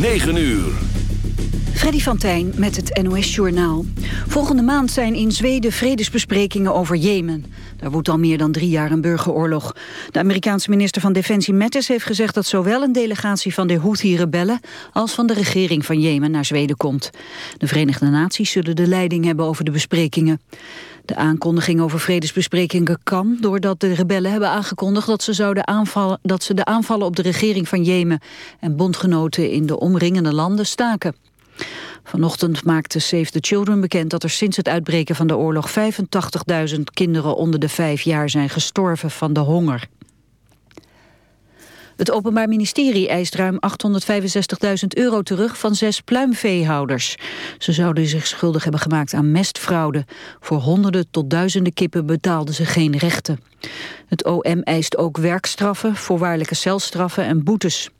9 uur. Freddy van Tijn met het NOS-journaal. Volgende maand zijn in Zweden vredesbesprekingen over Jemen. Daar woedt al meer dan drie jaar een burgeroorlog. De Amerikaanse minister van Defensie Mattis heeft gezegd... dat zowel een delegatie van de Houthi-rebellen... als van de regering van Jemen naar Zweden komt. De Verenigde Naties zullen de leiding hebben over de besprekingen. De aankondiging over vredesbesprekingen kan doordat de rebellen hebben aangekondigd dat ze, zouden aanvallen, dat ze de aanvallen op de regering van Jemen en bondgenoten in de omringende landen staken. Vanochtend maakte Save the Children bekend dat er sinds het uitbreken van de oorlog 85.000 kinderen onder de vijf jaar zijn gestorven van de honger. Het Openbaar Ministerie eist ruim 865.000 euro terug van zes pluimveehouders. Ze zouden zich schuldig hebben gemaakt aan mestfraude. Voor honderden tot duizenden kippen betaalden ze geen rechten. Het OM eist ook werkstraffen, voorwaardelijke celstraffen en boetes.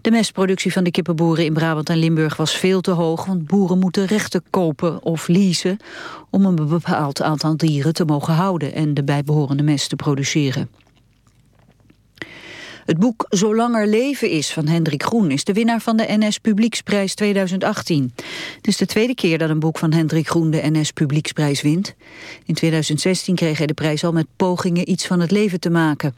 De mestproductie van de kippenboeren in Brabant en Limburg was veel te hoog... want boeren moeten rechten kopen of leasen... om een bepaald aantal dieren te mogen houden... en de bijbehorende mest te produceren. Het boek Zolang er leven is van Hendrik Groen is de winnaar van de NS Publieksprijs 2018. Het is de tweede keer dat een boek van Hendrik Groen de NS Publieksprijs wint. In 2016 kreeg hij de prijs al met pogingen iets van het leven te maken.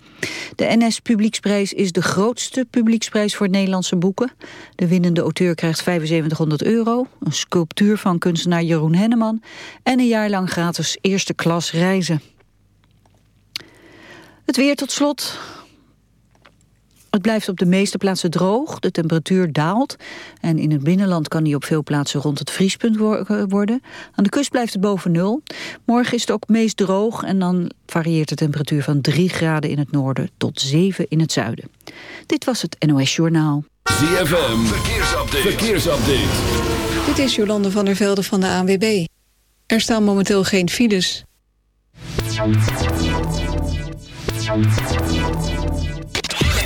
De NS Publieksprijs is de grootste publieksprijs voor Nederlandse boeken. De winnende auteur krijgt 7500 euro, een sculptuur van kunstenaar Jeroen Henneman en een jaar lang gratis eerste klas reizen. Het weer tot slot. Het blijft op de meeste plaatsen droog, de temperatuur daalt... en in het binnenland kan die op veel plaatsen rond het vriespunt eh, worden. Aan de kust blijft het boven nul. Morgen is het ook meest droog en dan varieert de temperatuur van 3 graden in het noorden... tot 7 in het zuiden. Dit was het NOS Journaal. ZFM, verkeersupdate. verkeersupdate. Dit is Jolande van der Velde van de ANWB. Er staan momenteel geen files.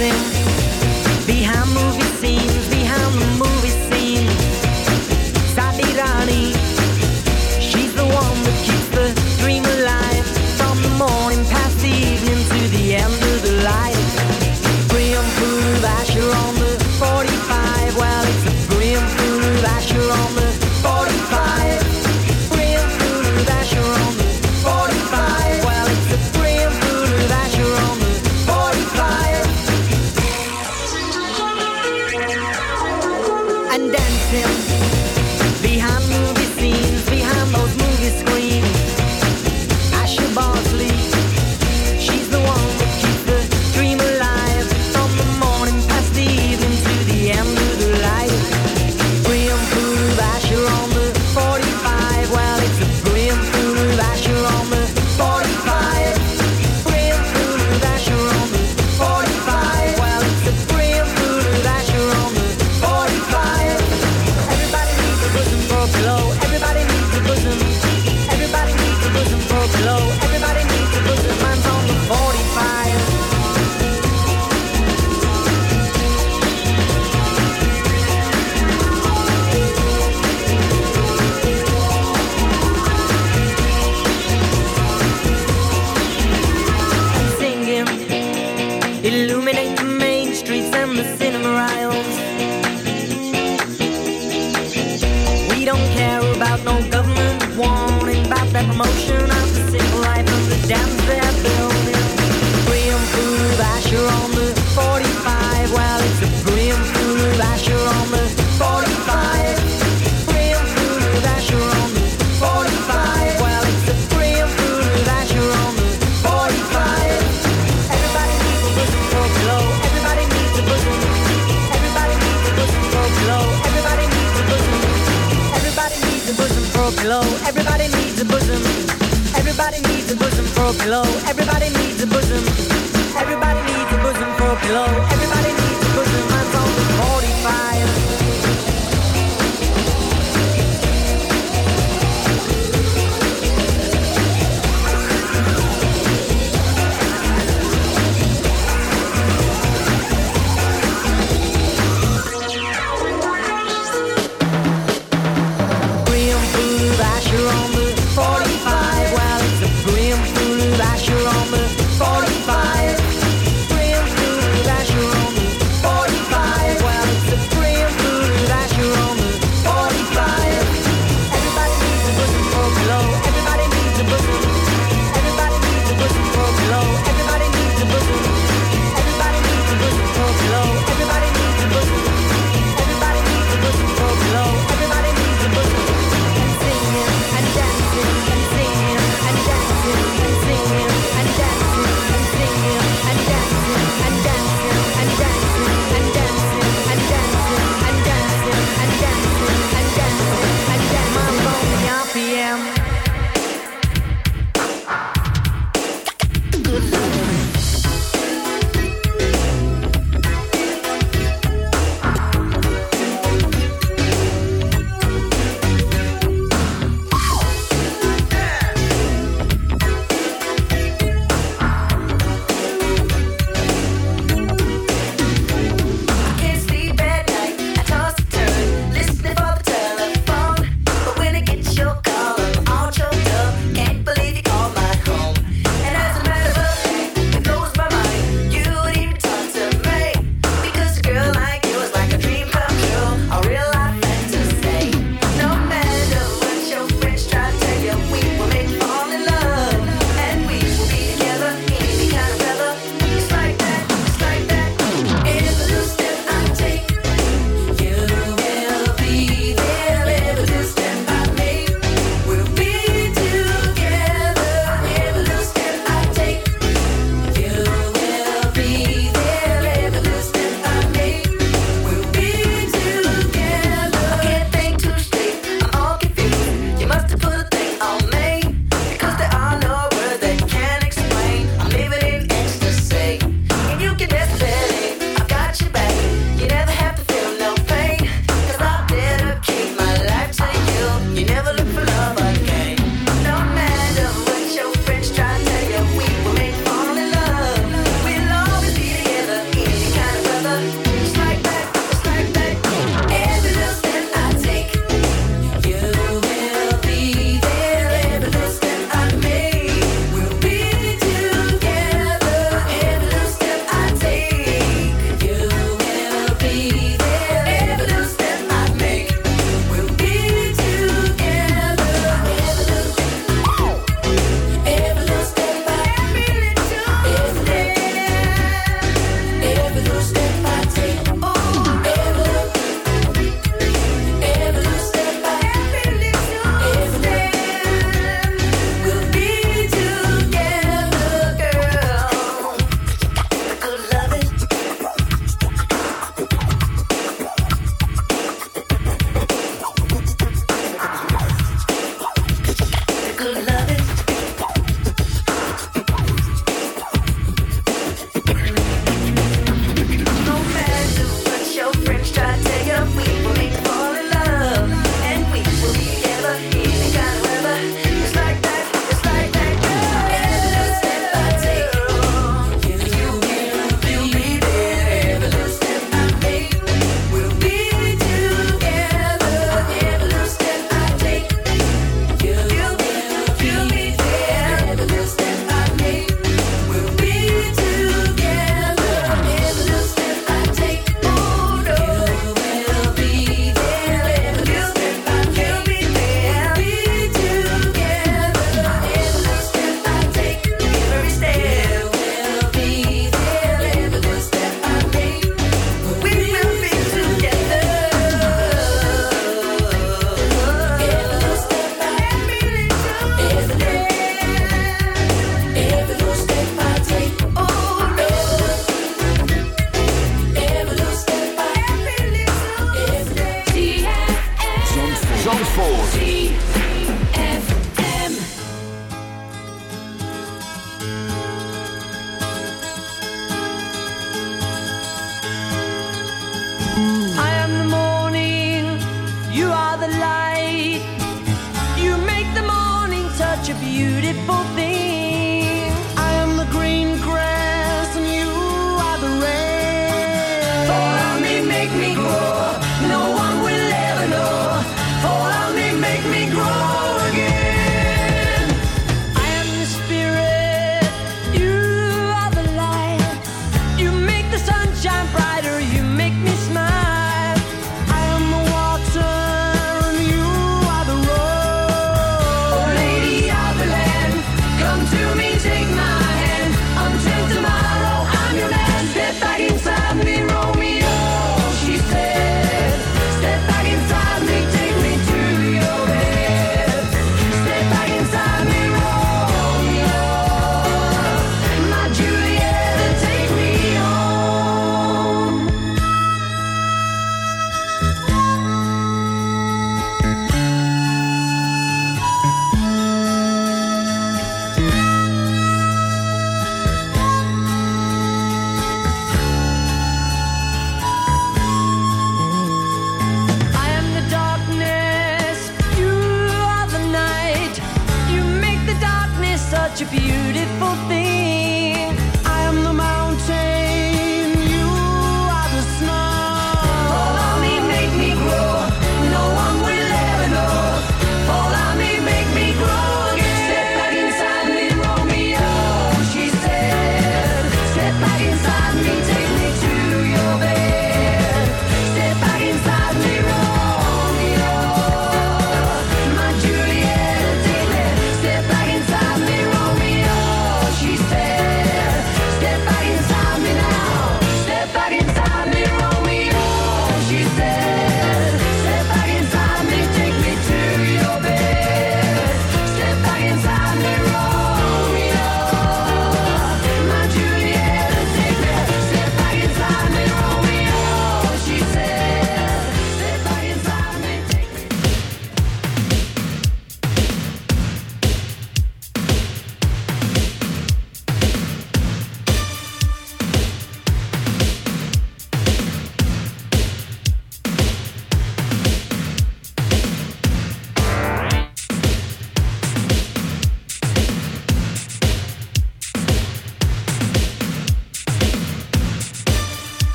living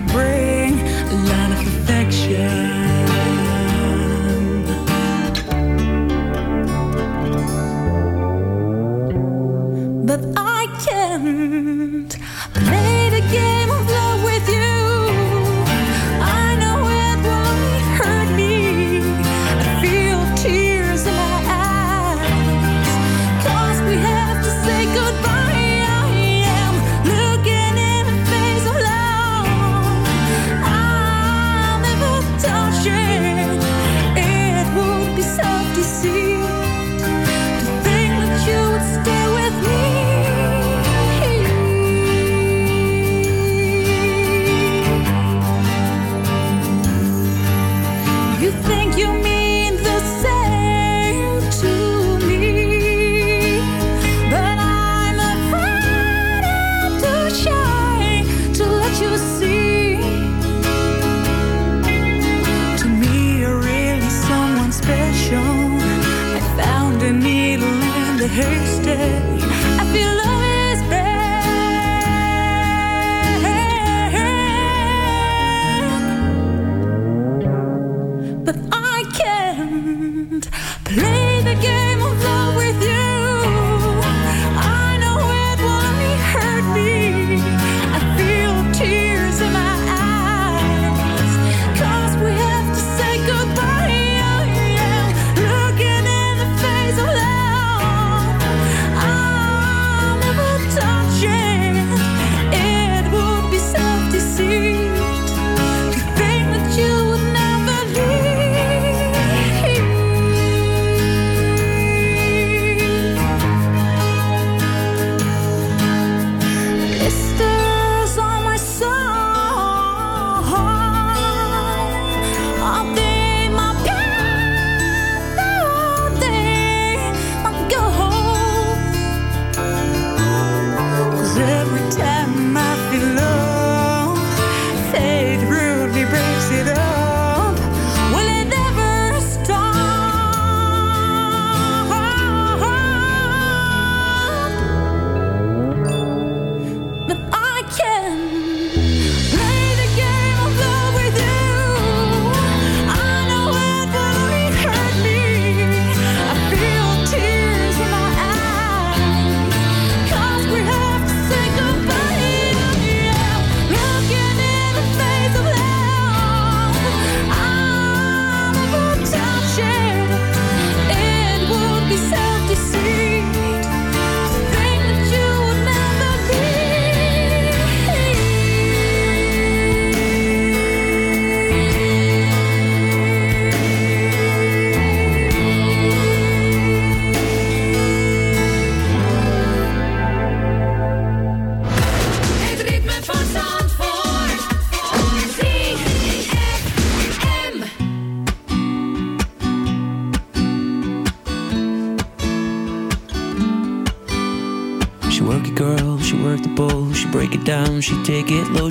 bring a line of defense.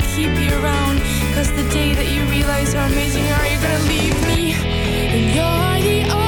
keep you around. Cause the day that you realize how amazing you are, you're gonna leave me. And you're the only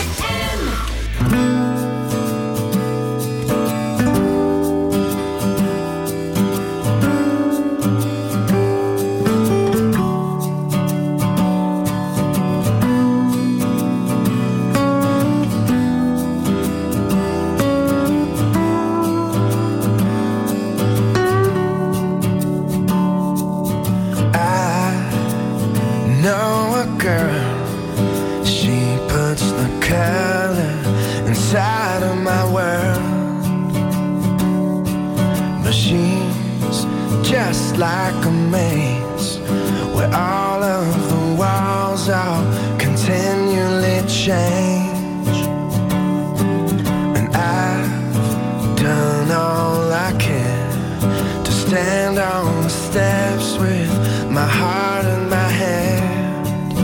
stand on the steps with my heart in my hand.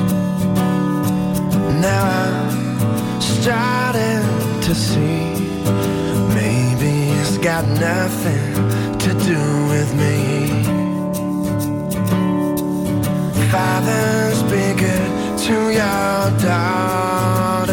Now I'm starting to see maybe it's got nothing to do with me. Fathers, be good to your daughter.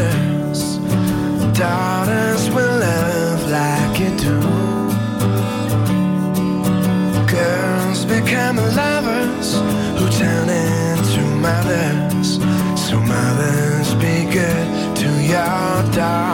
I'm a lover's who turn into mothers. So mothers, be good to your daughters.